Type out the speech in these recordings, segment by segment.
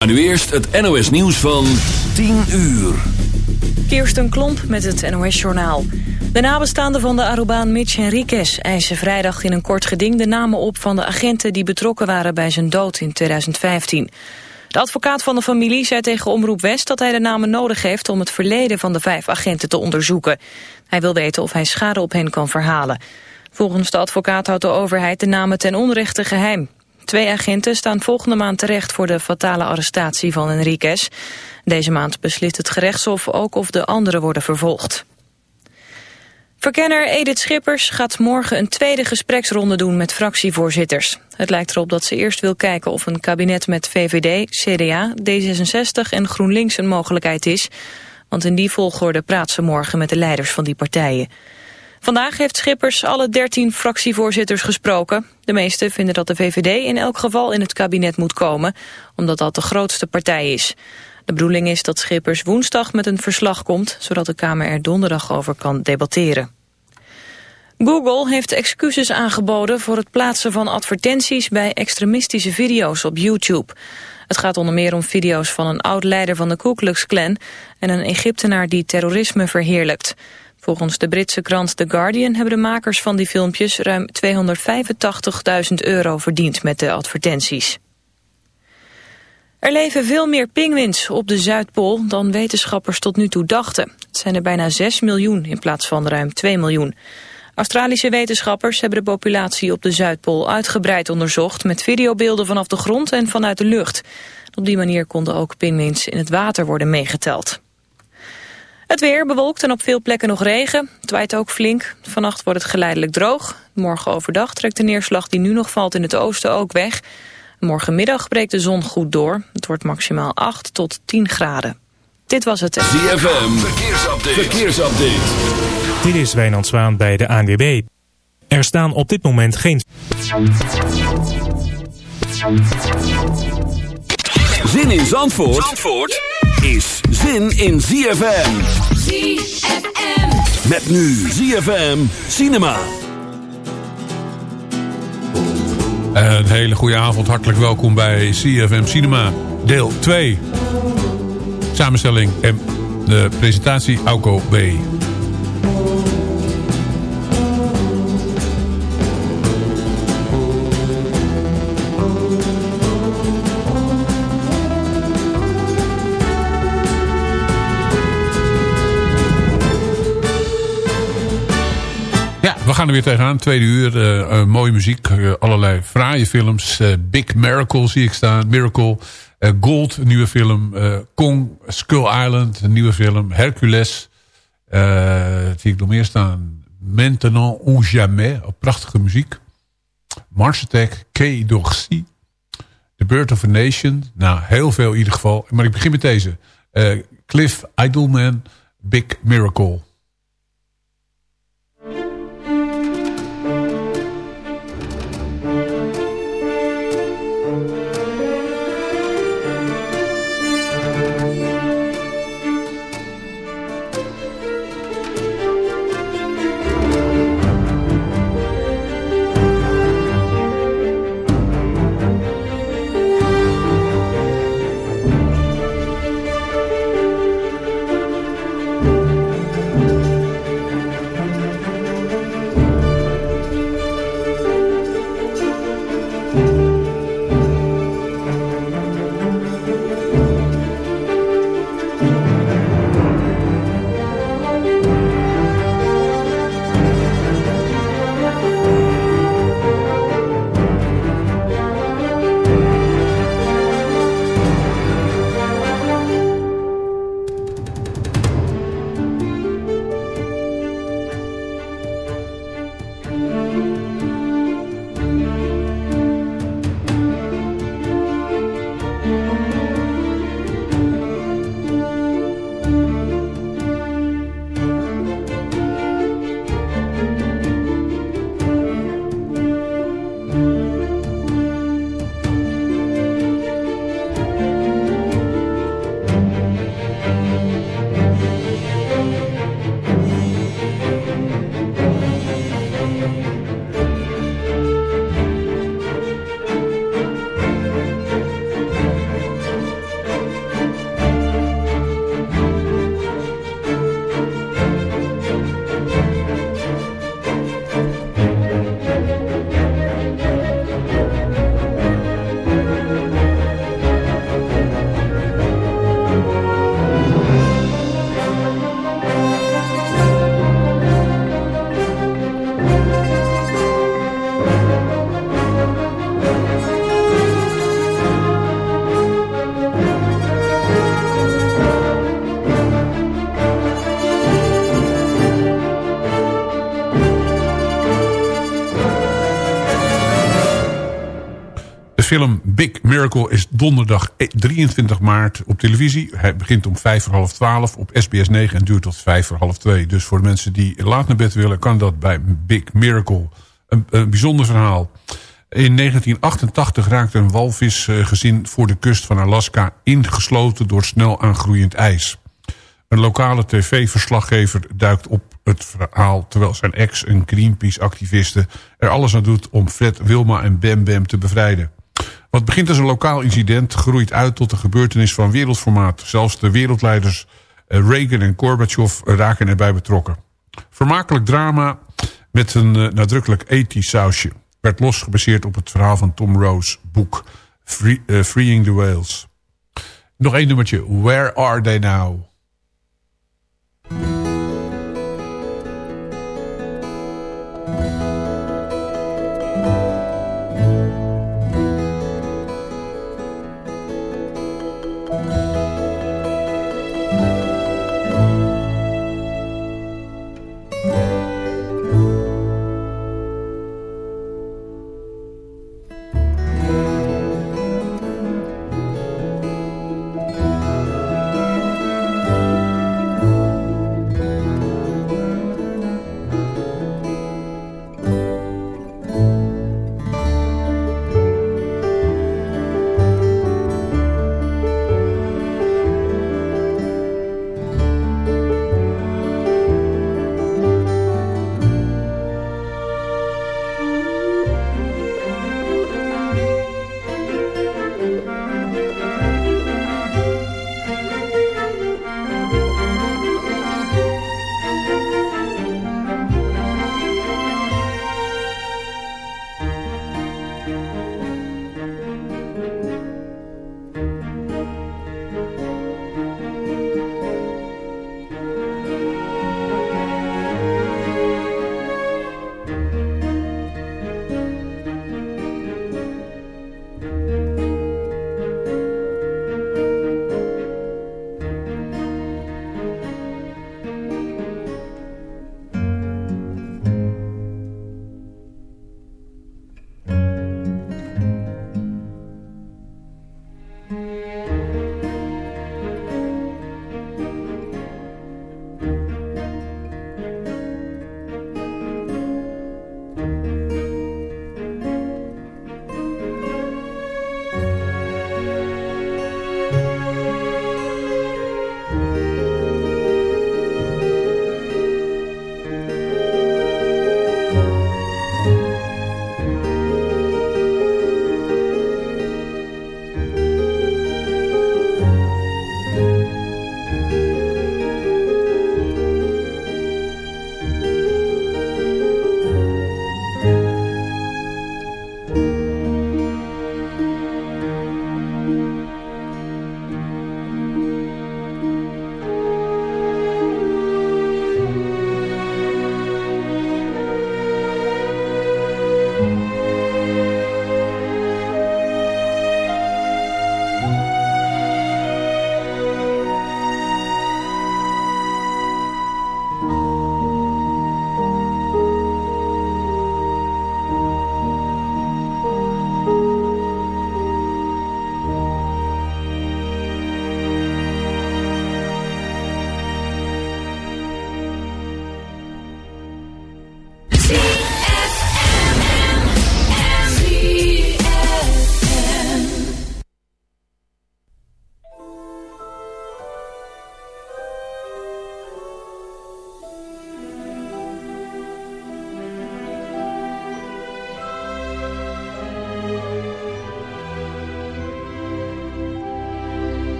Maar nu eerst het NOS nieuws van 10 uur. Kirsten Klomp met het NOS-journaal. De nabestaanden van de Arubaan Mitch Henriquez eisen vrijdag in een kort geding de namen op van de agenten die betrokken waren bij zijn dood in 2015. De advocaat van de familie zei tegen Omroep West dat hij de namen nodig heeft om het verleden van de vijf agenten te onderzoeken. Hij wil weten of hij schade op hen kan verhalen. Volgens de advocaat houdt de overheid de namen ten onrechte geheim. Twee agenten staan volgende maand terecht voor de fatale arrestatie van Enriquez. Deze maand beslist het gerechtshof ook of de anderen worden vervolgd. Verkenner Edith Schippers gaat morgen een tweede gespreksronde doen met fractievoorzitters. Het lijkt erop dat ze eerst wil kijken of een kabinet met VVD, CDA, D66 en GroenLinks een mogelijkheid is. Want in die volgorde praat ze morgen met de leiders van die partijen. Vandaag heeft Schippers alle 13 fractievoorzitters gesproken. De meesten vinden dat de VVD in elk geval in het kabinet moet komen, omdat dat de grootste partij is. De bedoeling is dat Schippers woensdag met een verslag komt, zodat de Kamer er donderdag over kan debatteren. Google heeft excuses aangeboden voor het plaatsen van advertenties bij extremistische video's op YouTube. Het gaat onder meer om video's van een oud-leider van de Ku Klux Klan en een Egyptenaar die terrorisme verheerlijkt. Volgens de Britse krant The Guardian hebben de makers van die filmpjes ruim 285.000 euro verdiend met de advertenties. Er leven veel meer pinguïns op de Zuidpool dan wetenschappers tot nu toe dachten. Het zijn er bijna 6 miljoen in plaats van ruim 2 miljoen. Australische wetenschappers hebben de populatie op de Zuidpool uitgebreid onderzocht... met videobeelden vanaf de grond en vanuit de lucht. Op die manier konden ook pinguïns in het water worden meegeteld. Het weer bewolkt en op veel plekken nog regen. Het waait ook flink. Vannacht wordt het geleidelijk droog. Morgen overdag trekt de neerslag die nu nog valt in het oosten ook weg. Morgenmiddag breekt de zon goed door. Het wordt maximaal 8 tot 10 graden. Dit was het. ZFM, verkeersupdate. verkeersupdate. Dit is Wijnand Zwaan bij de ANWB. Er staan op dit moment geen... Zin in Zandvoort, Zandvoort? Is zin in ZFM. ZFM. Met nu ZFM Cinema. Een hele goede avond, hartelijk welkom bij CFM Cinema, deel 2. Samenstelling en de presentatie Auko B. gaan er weer tegenaan. Tweede uur, uh, mooie muziek, uh, allerlei fraaie films. Big Miracle zie ik staan, Miracle. Gold, een nieuwe film. Kong, Skull Island, een nieuwe film. Hercules, zie ik nog meer staan. Maintenant ou jamais, prachtige muziek. Mars Attack, K. The Birth of a Nation. Nou, heel veel in ieder geval. Maar ik begin met deze. Cliff Idleman, Big Miracle. Film Big Miracle is donderdag 23 maart op televisie. Hij begint om vijf voor half twaalf op SBS 9 en duurt tot vijf voor half twee. Dus voor de mensen die laat naar bed willen... kan dat bij Big Miracle. Een, bijzonder verhaal. In 1988 raakte een walvisgezin voor de kust van Alaska... ingesloten door snel aangroeiend ijs. Een lokale tv-verslaggever duikt op het verhaal... terwijl zijn ex, een Greenpeace-activiste... er alles aan doet om Fred, Wilma en Bam Bam te bevrijden. Wat begint als een lokaal incident... groeit uit tot een gebeurtenis van wereldformaat. Zelfs de wereldleiders eh, Reagan en Gorbachev raken erbij betrokken. Vermakelijk drama met een uh, nadrukkelijk ethisch sausje. Werd los gebaseerd op het verhaal van Tom Rose boek uh, Freeing the Whales. Nog één nummertje. Where are they now?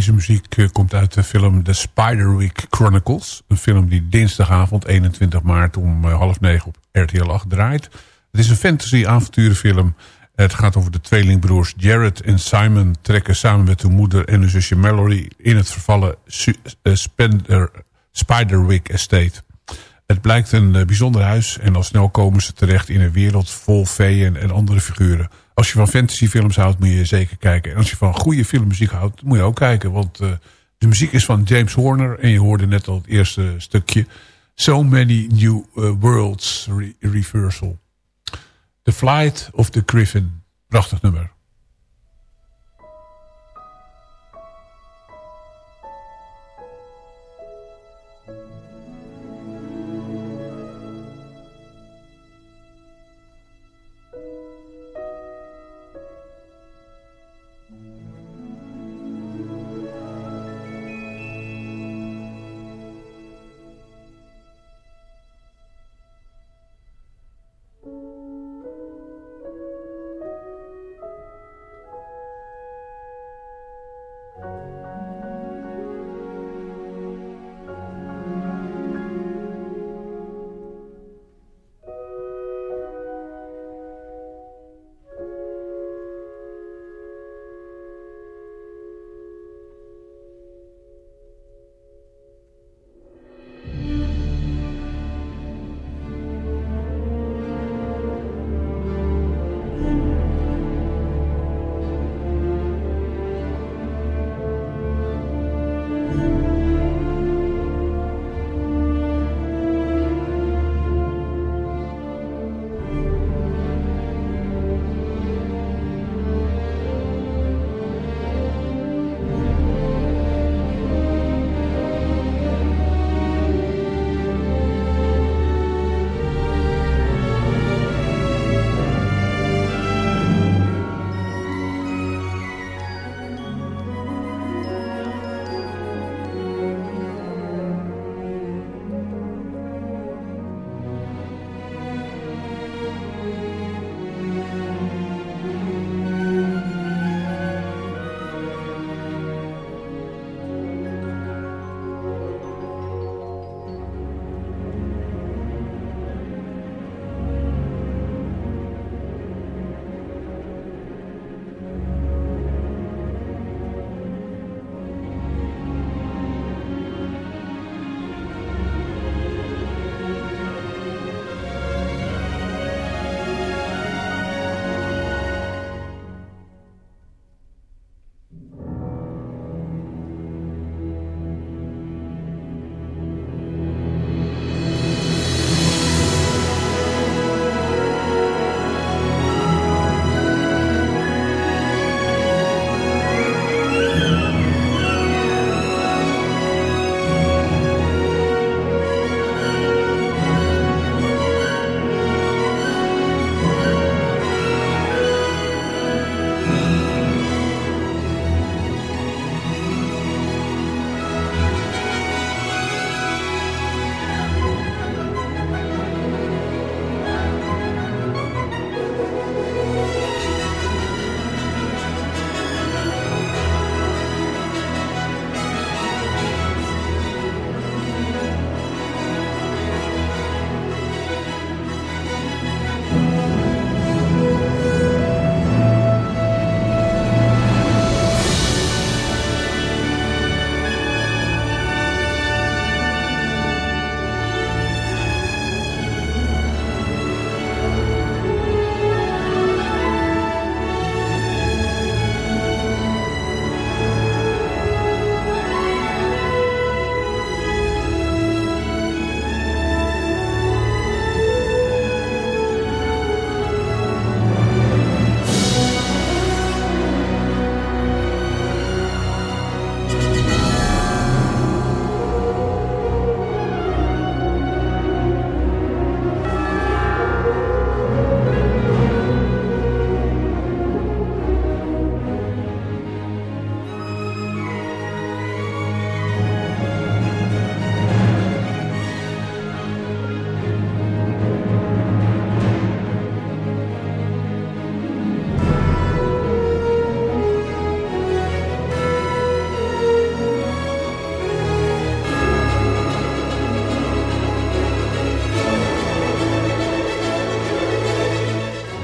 Deze muziek eh, komt uit de film The Spiderwick Chronicles. Een film die dinsdagavond 21 maart om eh, half negen op RTL 8 draait. Het is een fantasy-avonturenfilm. Het gaat over de tweelingbroers Jared en Simon trekken samen met hun moeder en hun zusje Mallory in het vervallen uh, Spender, Spiderwick Estate. Het blijkt een bijzonder huis en al snel komen ze terecht in een wereld vol feeën en andere figuren. Als je van fantasyfilms houdt, moet je zeker kijken. En als je van goede filmmuziek houdt, moet je ook kijken. Want uh, de muziek is van James Horner. En je hoorde net al het eerste stukje. So Many New uh, Worlds re Reversal. The Flight of the Griffin. Prachtig nummer.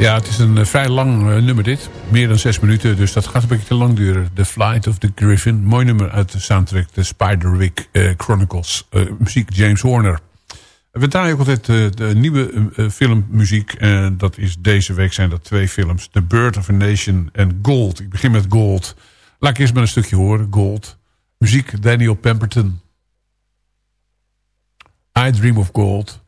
Ja, het is een vrij lang nummer dit. Meer dan zes minuten, dus dat gaat een beetje te lang duren. The Flight of the Griffin. Mooi nummer uit de soundtrack The Spiderwick Chronicles. muziek James Horner. We draaien ook altijd de nieuwe filmmuziek. En dat is deze week zijn dat twee films. The Bird of a Nation en Gold. Ik begin met Gold. Laat ik eerst maar een stukje horen. Gold. Muziek Daniel Pemberton. I Dream of Gold.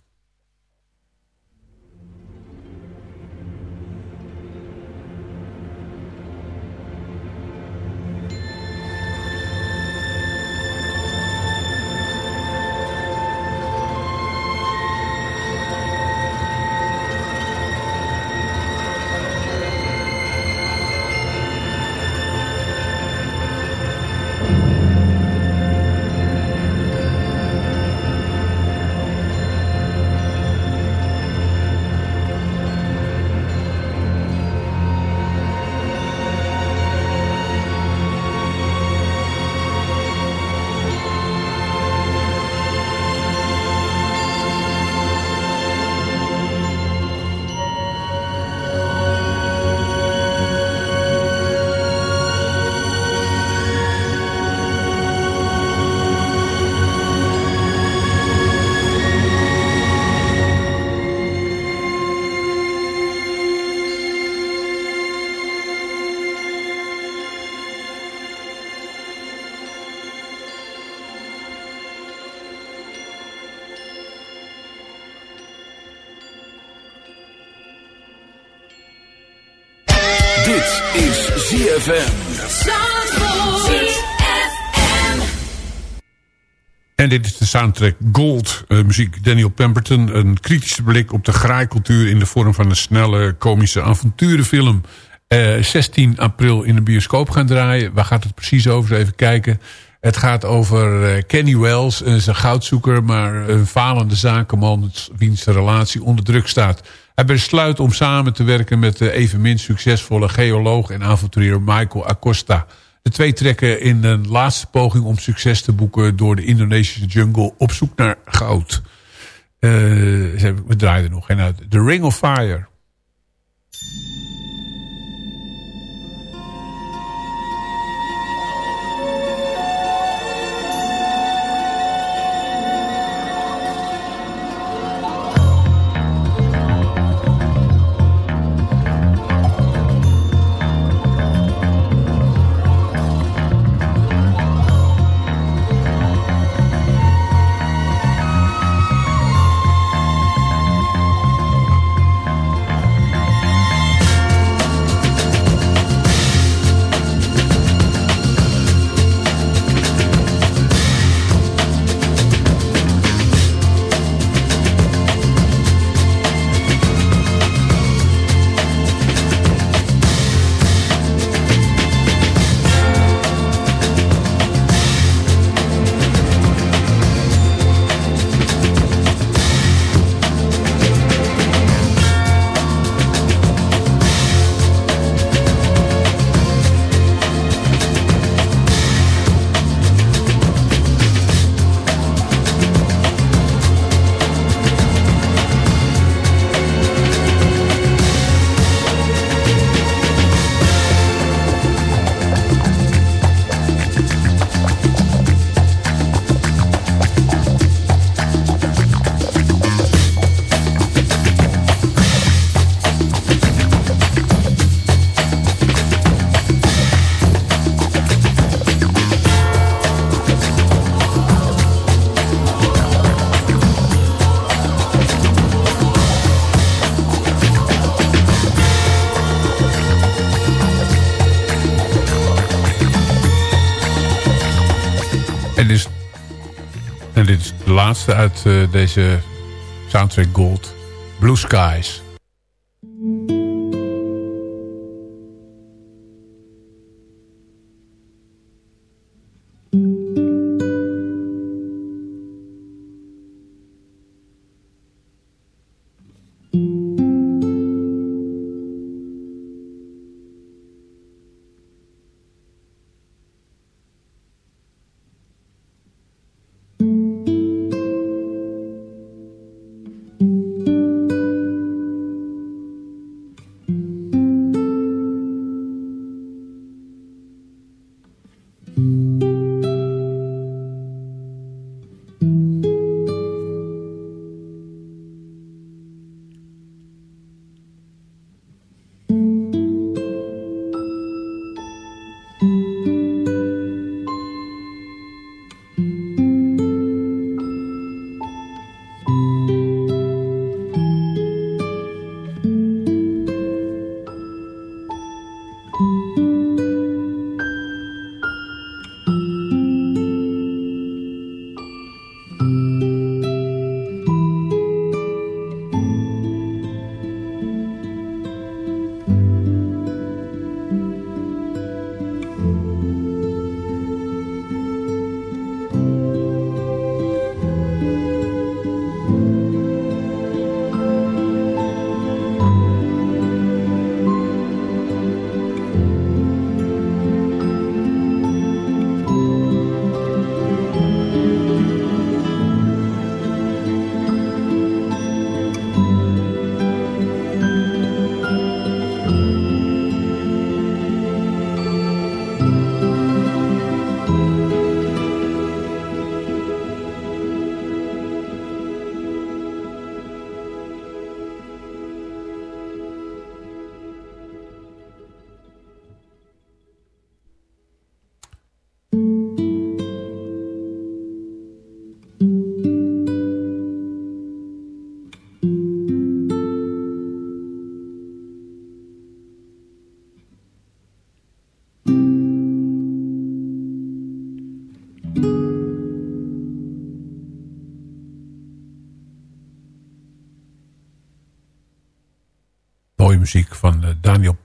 En dit is de soundtrack Gold, uh, muziek Daniel Pemberton. Een kritische blik op de graaikultuur in de vorm van een snelle komische avonturenfilm. Uh, eh, 16 april in de bioscoop gaan draaien. Waar gaat het precies over? Even kijken. Het gaat over uh, Kenny Wells, zijn goudzoeker, maar een falende zakenman wiens relatie onder druk staat. Hij besluit om samen te werken met de evenmin succesvolle geoloog en avonturier Michael Acosta. De twee trekken in een laatste poging om succes te boeken door de Indonesische jungle op zoek naar goud. Uh, we draaien er nog geen uit. The Ring of Fire. Laatste uit uh, deze soundtrack Gold. Blue Skies.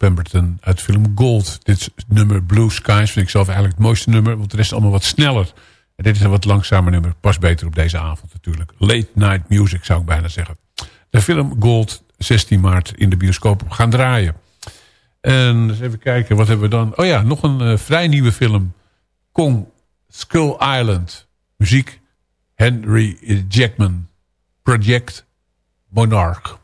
Pemberton uit film Gold. Dit nummer Blue Skies vind ik zelf eigenlijk het mooiste nummer. Want de rest is allemaal wat sneller. En dit is een wat langzamer nummer. Pas beter op deze avond natuurlijk. Late night music zou ik bijna zeggen. De film Gold 16 maart in de bioscoop gaan draaien. En eens even kijken, wat hebben we dan? Oh ja, nog een uh, vrij nieuwe film. Kong Skull Island. Muziek Henry Jackman. Project Monarch.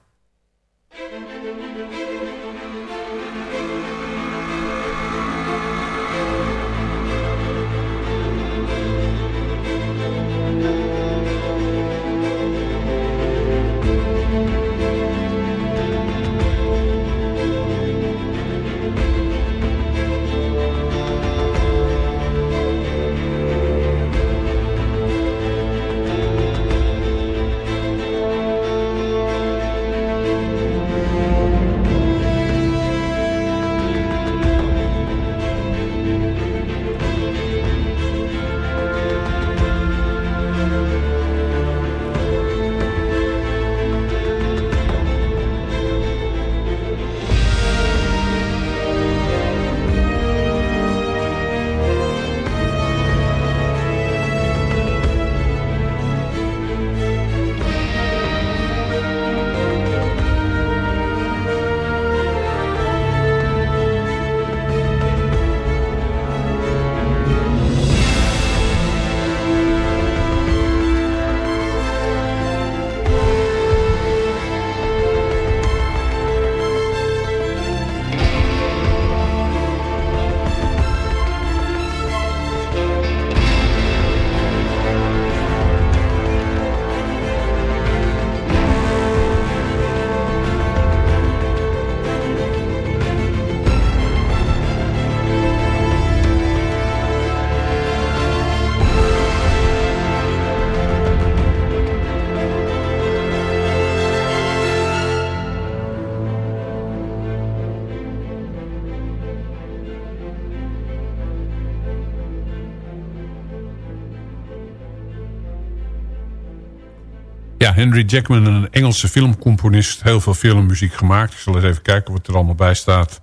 Henry Jackman, een Engelse filmcomponist. Heel veel filmmuziek gemaakt. Ik zal eens even kijken wat er allemaal bij staat.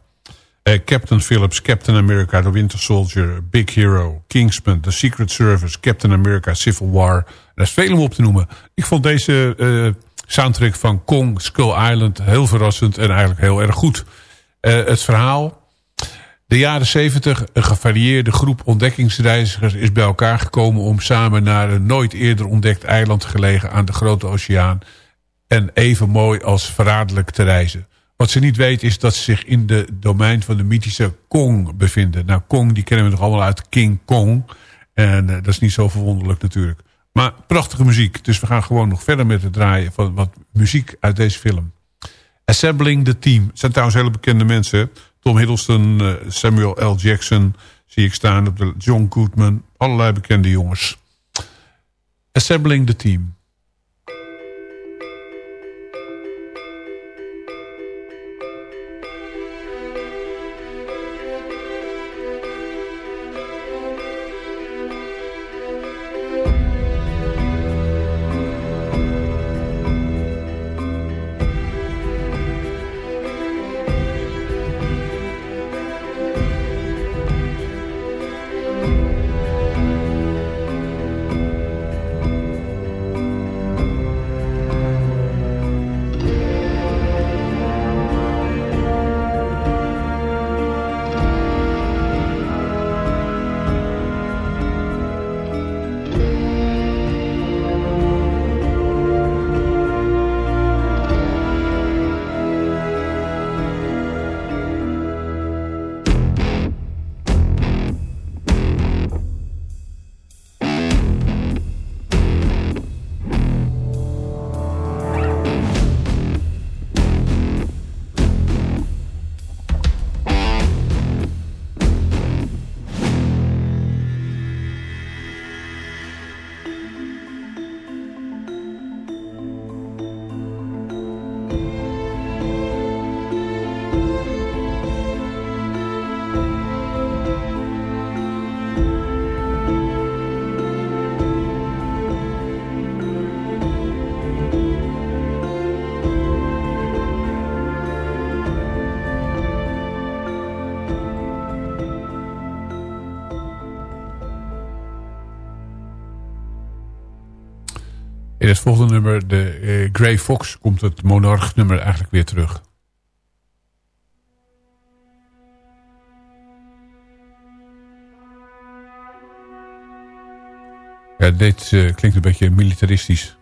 Uh, Captain Phillips, Captain America, The Winter Soldier, Big Hero, Kingsman, The Secret Service, Captain America, Civil War. Er is veel om op te noemen. Ik vond deze uh, soundtrack van Kong, Skull Island heel verrassend en eigenlijk heel erg goed. Uh, het verhaal de jaren 70, een gevarieerde groep ontdekkingsreizigers is bij elkaar gekomen om samen naar een nooit eerder ontdekt eiland gelegen aan de Grote Oceaan en even mooi als verraderlijk te reizen. Wat ze niet weten is dat ze zich in de domein van de mythische Kong bevinden. Nou, Kong die kennen we nog allemaal uit King Kong. En uh, dat is niet zo verwonderlijk natuurlijk. Maar prachtige muziek. Dus we gaan gewoon nog verder met het draaien van wat muziek uit deze film. Assembling the Team. Het zijn trouwens hele bekende mensen. Tom Hiddleston, eh, Samuel L. Jackson zie ik staan op de John Goodman. Allerlei bekende jongens. Assembling the Team. In het volgende nummer, de uh, Grey Fox, komt het Monarch nummer eigenlijk weer terug. Ja, dit uh, klinkt een beetje militaristisch.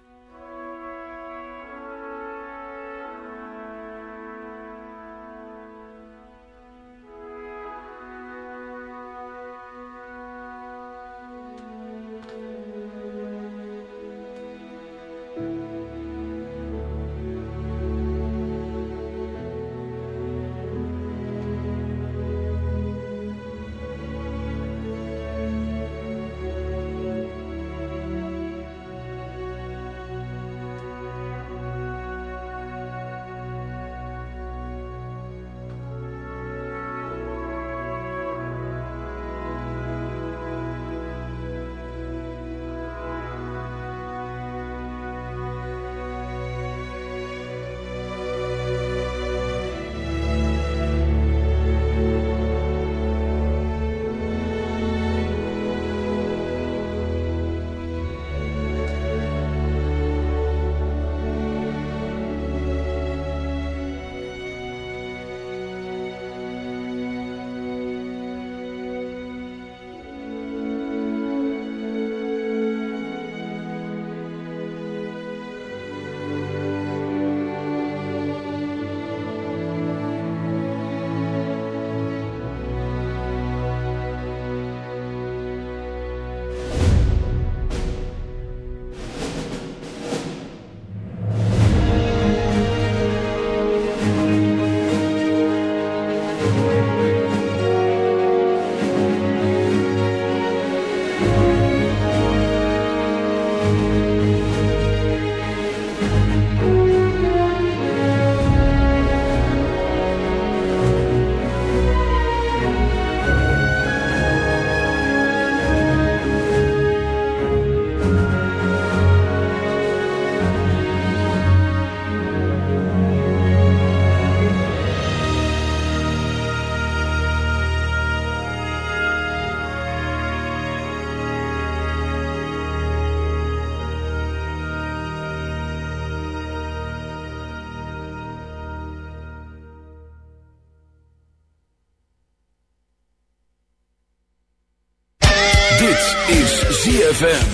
ZFM.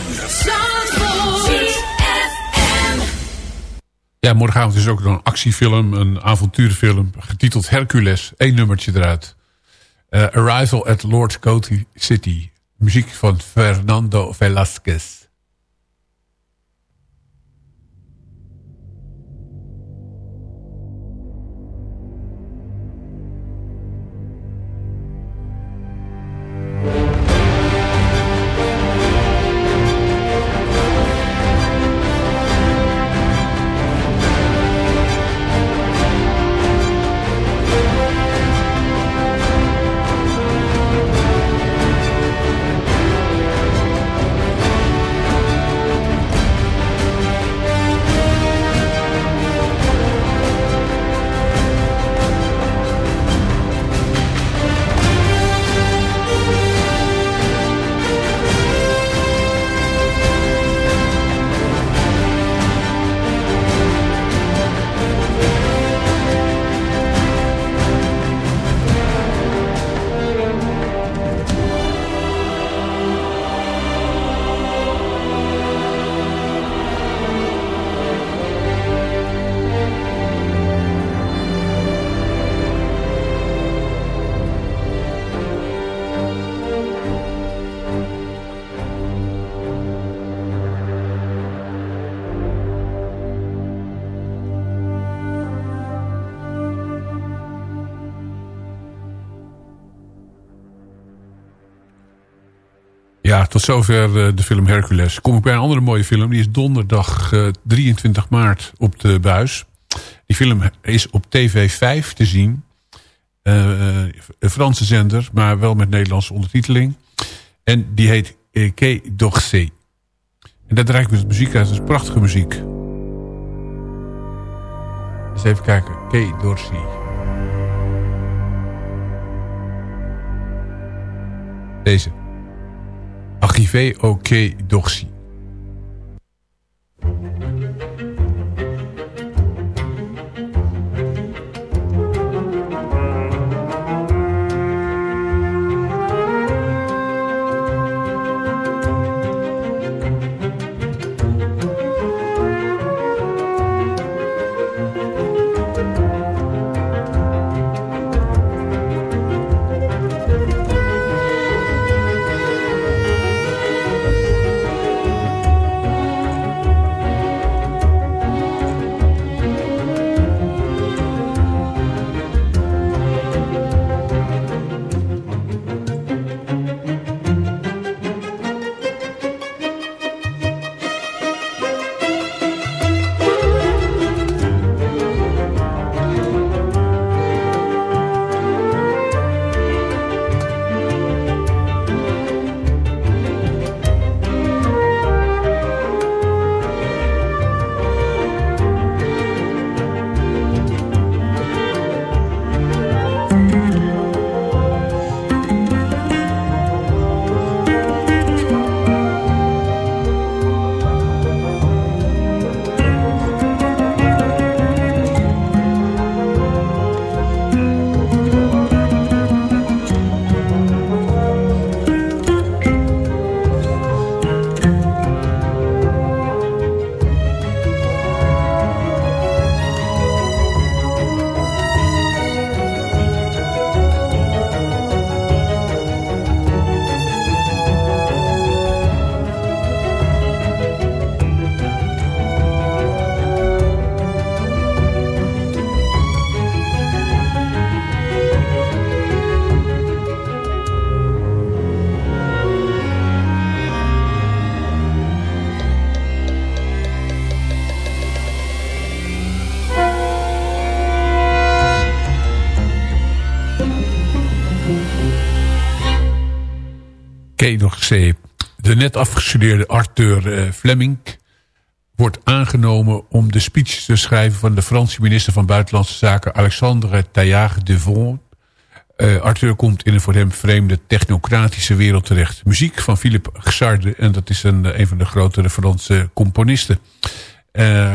Ja, morgenavond is ook nog een actiefilm, een avonturenfilm, getiteld Hercules. Eén nummertje eruit. Uh, Arrival at Lord Coty City. Muziek van Fernando Velasquez. Tot zover eh, de film Hercules. Kom ik bij een andere mooie film. Die is donderdag 23 eh, maart op de buis. Die film is op TV 5 te zien. Een Franse zender, maar wel met Nederlandse ondertiteling. En die heet Quai d'Orsay. En daar draai ik met muziek uit. Dat is prachtige muziek. Eens even kijken. Quai d'Orsay. Deze. Arrivé au quai d'Orsay. Ken nog C? De net afgestudeerde Arthur uh, Fleming wordt aangenomen om de speech te schrijven van de Franse minister van Buitenlandse Zaken Alexandre Taillard de Vaughn. Uh, Arthur komt in een voor hem vreemde technocratische wereld terecht. Muziek van Philippe Xarde en dat is een, een van de grotere Franse componisten.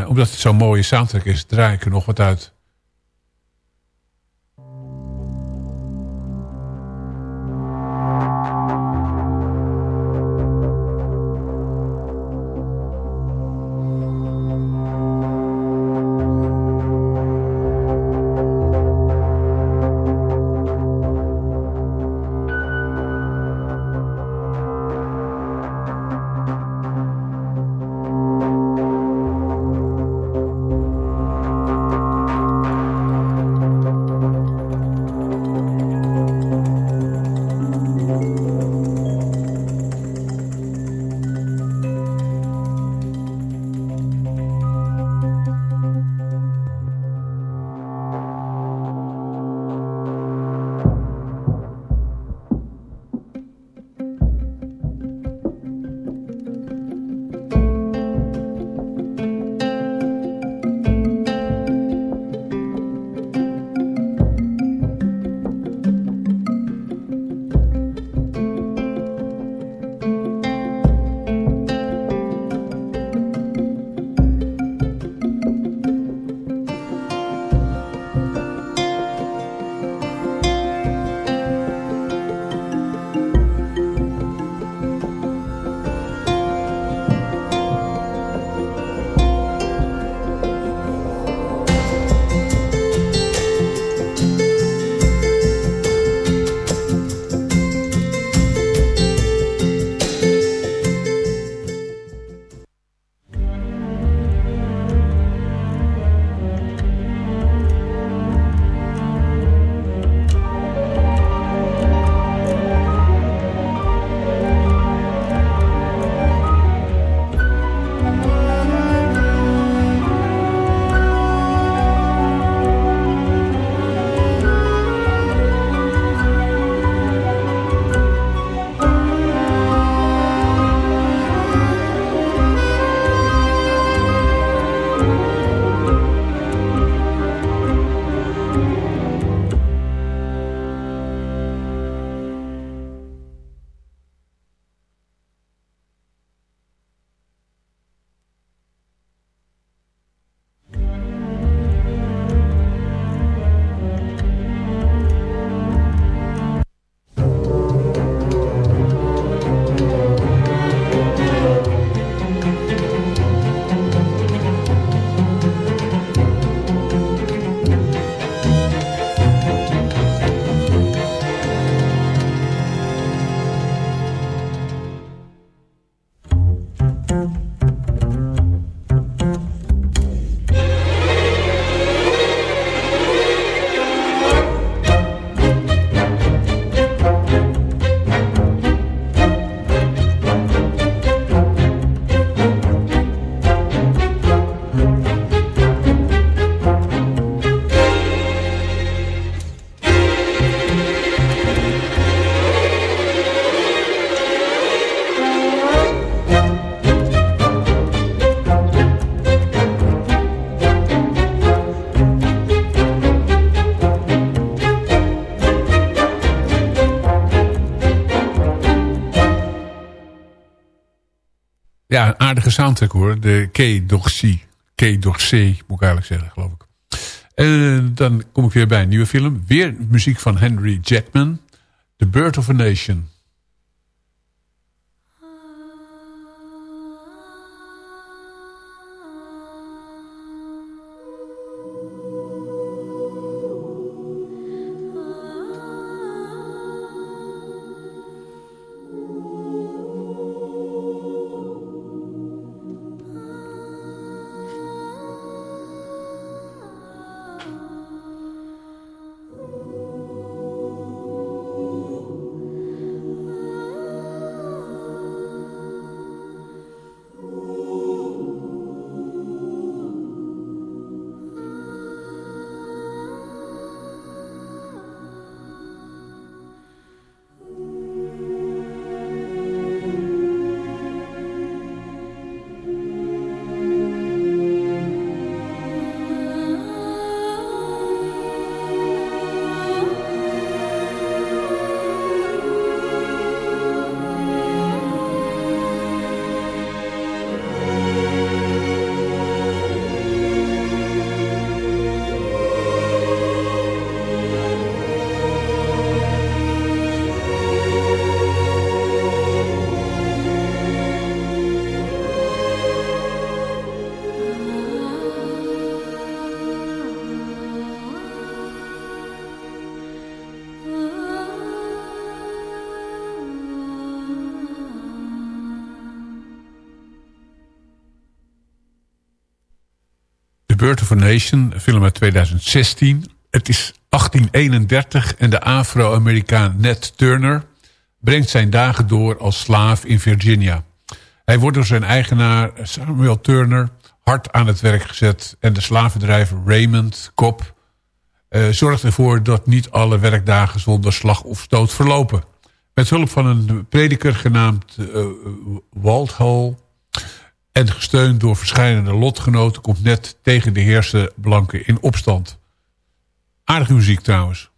Omdat het zo'n mooie soundtrack is, draai ik er nog wat uit. Ja, aardige soundtrack hoor. De K Dorsey. K Dorsey, moet ik eigenlijk zeggen, geloof ik. En dan kom ik weer bij een nieuwe film. Weer muziek van Henry Jackman. The Bird of a Nation. Birth of a Nation, film uit 2016. Het is 1831 en de Afro-Amerikaan Ned Turner... brengt zijn dagen door als slaaf in Virginia. Hij wordt door zijn eigenaar Samuel Turner hard aan het werk gezet... en de slavendrijver Raymond Cobb uh, zorgt ervoor... dat niet alle werkdagen zonder slag of stoot verlopen. Met hulp van een prediker genaamd uh, Waldhall... en gesteund door verschillende lotgenoten... komt net tegen de heersen blanken in opstand. Aardige muziek trouwens.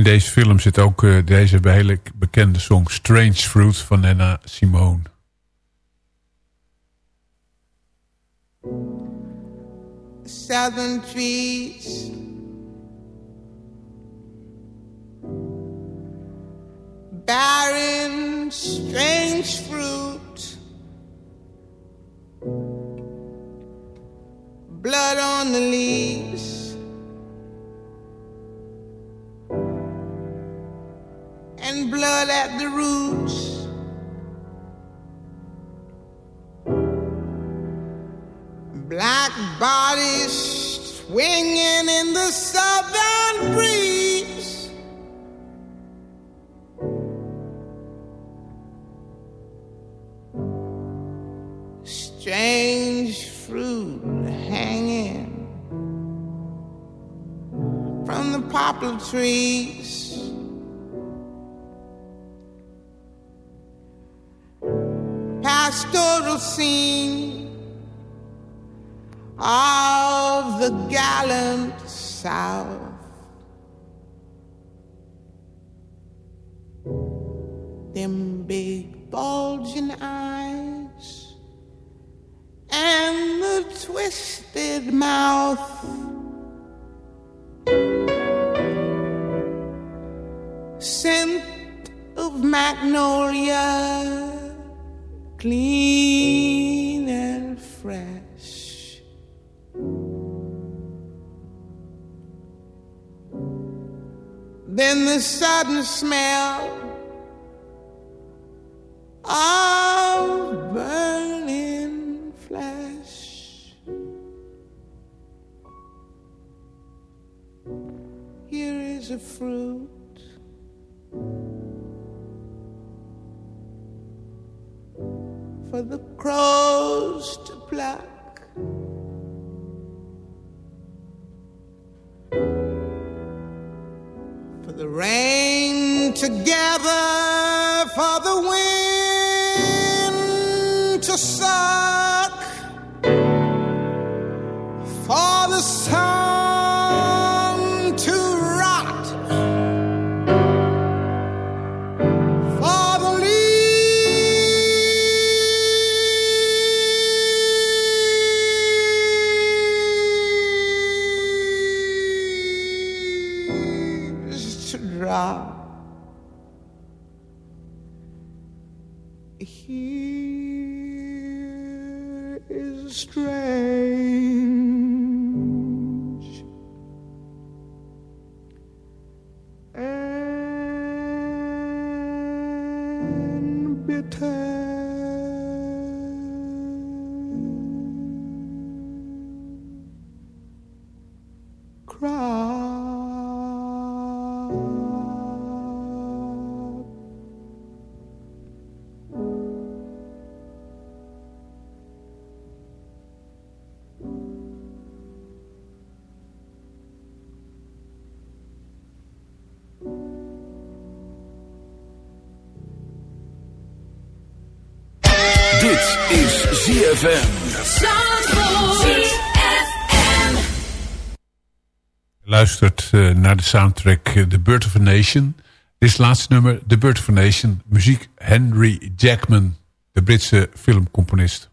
In deze film zit ook uh, deze hele bekende song Strange Fruit van Nina Simone. Southern trees Barren strange fruit clean and fresh. Then the sudden smell ZFM. Luistert uh, naar de soundtrack uh, The Birth of a Nation. Dit laatste nummer, The Birth of a Nation. Muziek Henry Jackman, de Britse filmcomponist.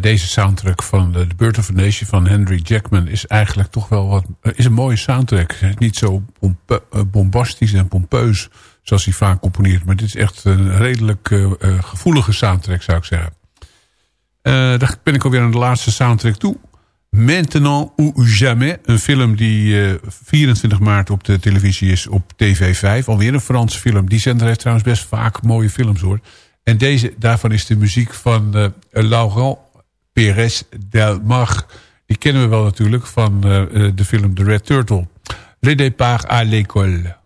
Deze soundtrack van The Birth of van Henry Jackman is eigenlijk toch wel wat, eh, is een mooie soundtrack. Niet zo eh, bombastisch en pompeus zoals hij vaak componeert. Maar dit is echt een redelijk gevoelige soundtrack zou ik zeggen. Uh, dan ben ik alweer aan de laatste soundtrack toe. Maintenant ou jamais. Een film die uh, 24 maart op de televisie is op TV5. Alweer een Franse film. Die zender heeft trouwens best vaak mooie films hoor. En deze, daarvan is de muziek van Laurent Perez del Mar. Die kennen we wel natuurlijk van uh, de film The Red Turtle. Le départ à l'école.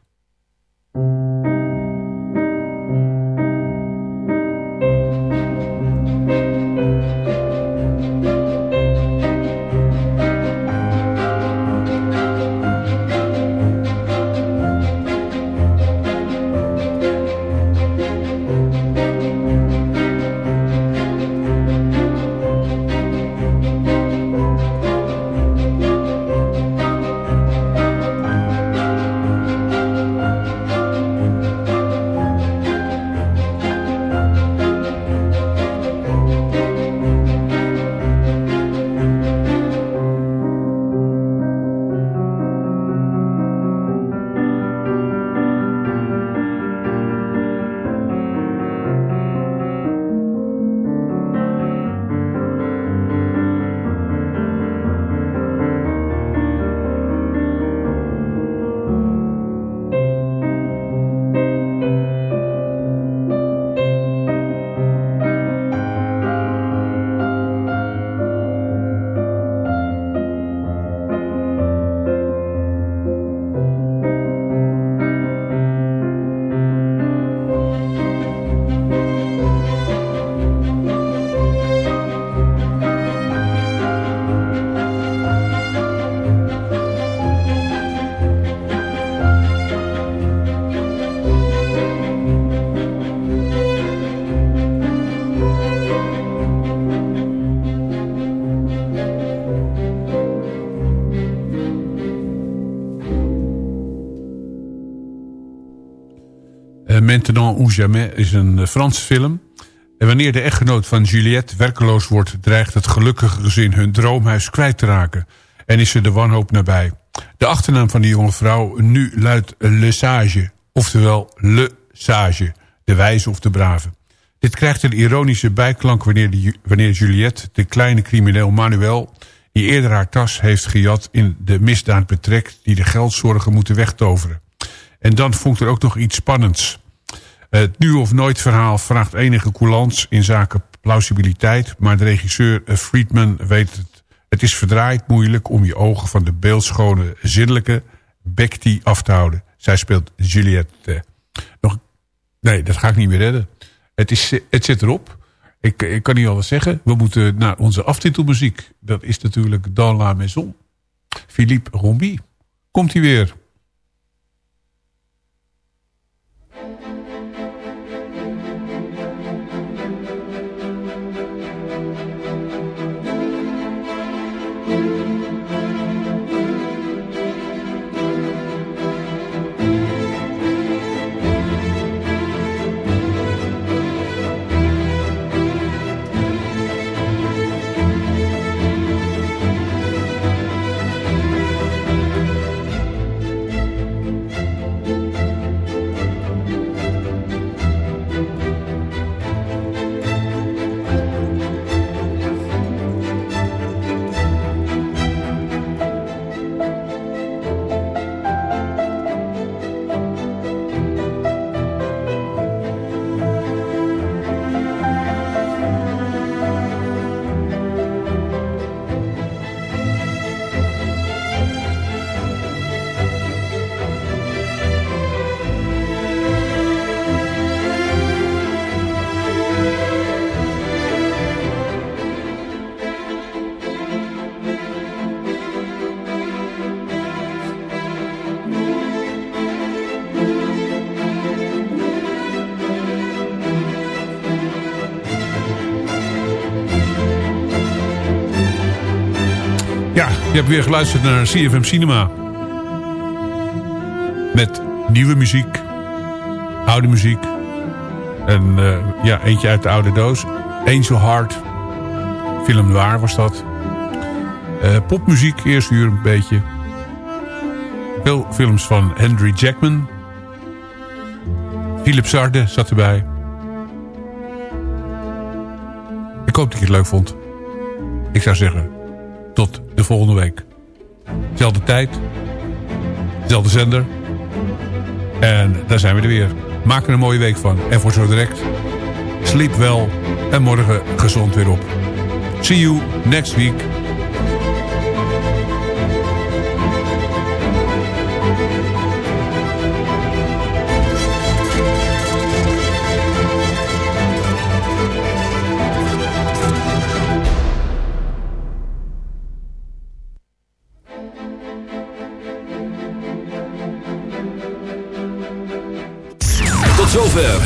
Maintenant ou jamais is een Franse film. En wanneer de echtgenoot van Juliette werkeloos wordt... dreigt het gelukkige gezin hun droomhuis kwijt te raken. En is er de wanhoop nabij. De achternaam van die jonge vrouw nu luidt Le Sage. Oftewel Le Sage. De wijze of de brave. Dit krijgt een ironische bijklank wanneer, die, wanneer Juliette... de kleine crimineel Manuel... die eerder haar tas heeft gejat in de misdaad betrekt... die de geldzorgen moeten wegtoveren. En dan vonkt er ook nog iets spannends. Het nu of nooit verhaal vraagt enige coulance in zaken plausibiliteit... maar de regisseur eh, Friedman weet het. Het is verdraaid moeilijk om je ogen van de beeldschone zinnelijke Bekti af te houden. Zij speelt Juliette. Nee, dat ga ik niet meer redden. Het, is, het zit erop. Ik, ik kan niet alles zeggen. We moeten naar onze aftitelmuziek. Dat is natuurlijk Dans la Maison. Philippe Rombi. Komt hij weer. Je hebt weer geluisterd naar CFM Cinema. Met nieuwe muziek. Oude muziek. En uh, ja, eentje uit de oude doos. Angel Heart. Film noir was dat. Uh, popmuziek, eerst uur een beetje. Veel films van Henry Jackman. Philip Sarde zat erbij. Ik hoop dat je het leuk vond. Ik zou zeggen, tot volgende week. Zelfde tijd. Zelfde zender. En daar zijn we er weer. Maak er een mooie week van. En voor zo direct. Sleep wel. En morgen gezond weer op. See you next week.